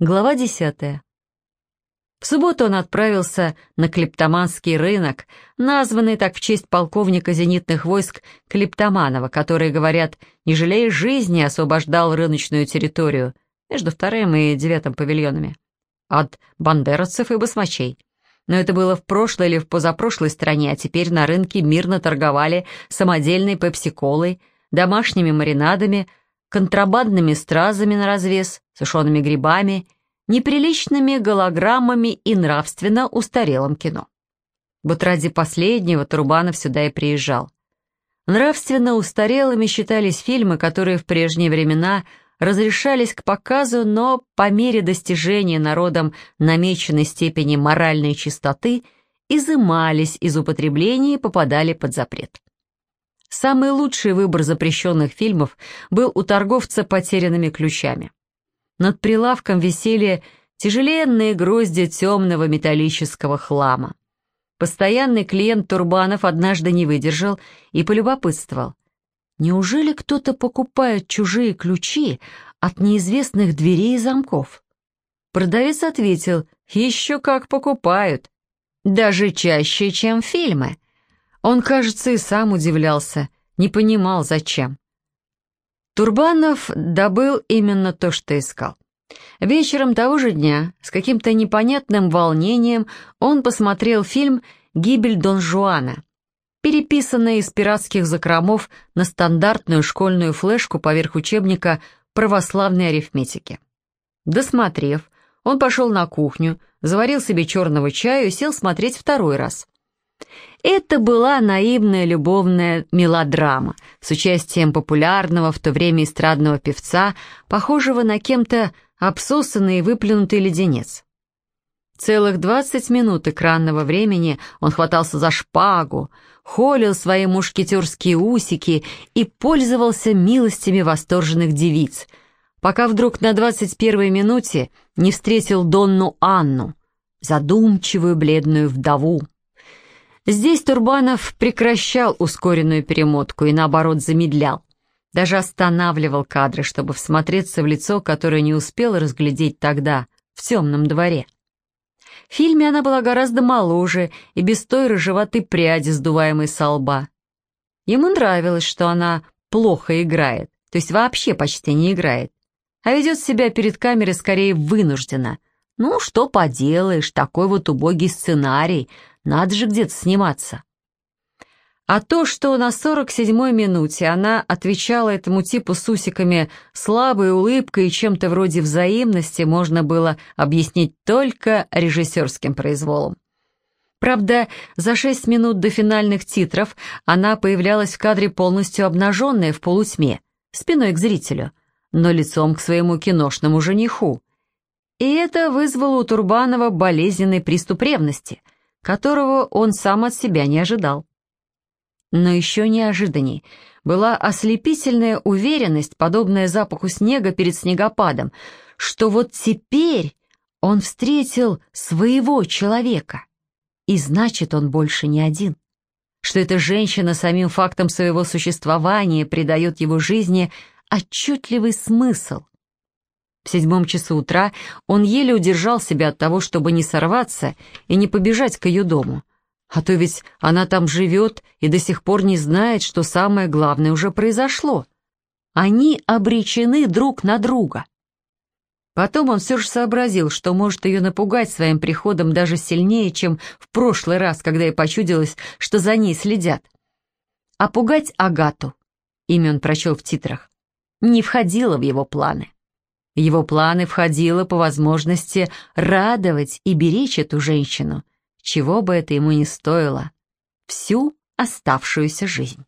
Глава десятая. В субботу он отправился на клептоманский рынок, названный так в честь полковника зенитных войск Клептоманова, который, говорят, не жалея жизни, освобождал рыночную территорию между вторым и девятым павильонами от бандеровцев и басмачей. Но это было в прошлой или в позапрошлой стране, а теперь на рынке мирно торговали самодельной пепси-колой, домашними маринадами, контрабандными стразами на развес, сушеными грибами, неприличными голограммами и нравственно устарелым кино. Вот ради последнего Турбанов сюда и приезжал. Нравственно устарелыми считались фильмы, которые в прежние времена разрешались к показу, но по мере достижения народом намеченной степени моральной чистоты изымались из употребления и попадали под запрет. Самый лучший выбор запрещенных фильмов был у торговца потерянными ключами. Над прилавком висели тяжеленные грозди темного металлического хлама. Постоянный клиент Турбанов однажды не выдержал и полюбопытствовал. Неужели кто-то покупает чужие ключи от неизвестных дверей и замков? Продавец ответил, еще как покупают. Даже чаще, чем фильмы. Он, кажется, и сам удивлялся, не понимал, зачем. Турбанов добыл именно то, что искал. Вечером того же дня, с каким-то непонятным волнением, он посмотрел фильм «Гибель Дон Жуана», переписанный из пиратских закромов на стандартную школьную флешку поверх учебника православной арифметики. Досмотрев, он пошел на кухню, заварил себе черного чаю и сел смотреть второй раз. Это была наивная любовная мелодрама с участием популярного в то время эстрадного певца, похожего на кем-то обсосанный и выплюнутый леденец. Целых двадцать минут экранного времени он хватался за шпагу, холил свои мушкетерские усики и пользовался милостями восторженных девиц, пока вдруг на двадцать первой минуте не встретил Донну Анну, задумчивую бледную вдову. Здесь Турбанов прекращал ускоренную перемотку и, наоборот, замедлял. Даже останавливал кадры, чтобы всмотреться в лицо, которое не успел разглядеть тогда, в темном дворе. В фильме она была гораздо моложе и без той рыжеватой пряди, сдуваемой со лба. Ему нравилось, что она плохо играет, то есть вообще почти не играет, а ведет себя перед камерой скорее вынужденно. Ну, что поделаешь, такой вот убогий сценарий, надо же где-то сниматься. А то, что на 47-й минуте она отвечала этому типу с усиками слабой улыбкой и чем-то вроде взаимности, можно было объяснить только режиссерским произволом. Правда, за шесть минут до финальных титров она появлялась в кадре полностью обнаженная в полутьме, спиной к зрителю, но лицом к своему киношному жениху. И это вызвало у Турбанова болезненный приступ ревности – которого он сам от себя не ожидал. Но еще неожиданней была ослепительная уверенность, подобная запаху снега перед снегопадом, что вот теперь он встретил своего человека, и значит, он больше не один, что эта женщина самим фактом своего существования придает его жизни отчетливый смысл, в седьмом часу утра он еле удержал себя от того, чтобы не сорваться и не побежать к ее дому. А то ведь она там живет и до сих пор не знает, что самое главное уже произошло. Они обречены друг на друга. Потом он все же сообразил, что может ее напугать своим приходом даже сильнее, чем в прошлый раз, когда ей почудилось, что за ней следят. А пугать Агату, имя он прочел в титрах, не входило в его планы. Его планы входило по возможности радовать и беречь эту женщину, чего бы это ему ни стоило, всю оставшуюся жизнь.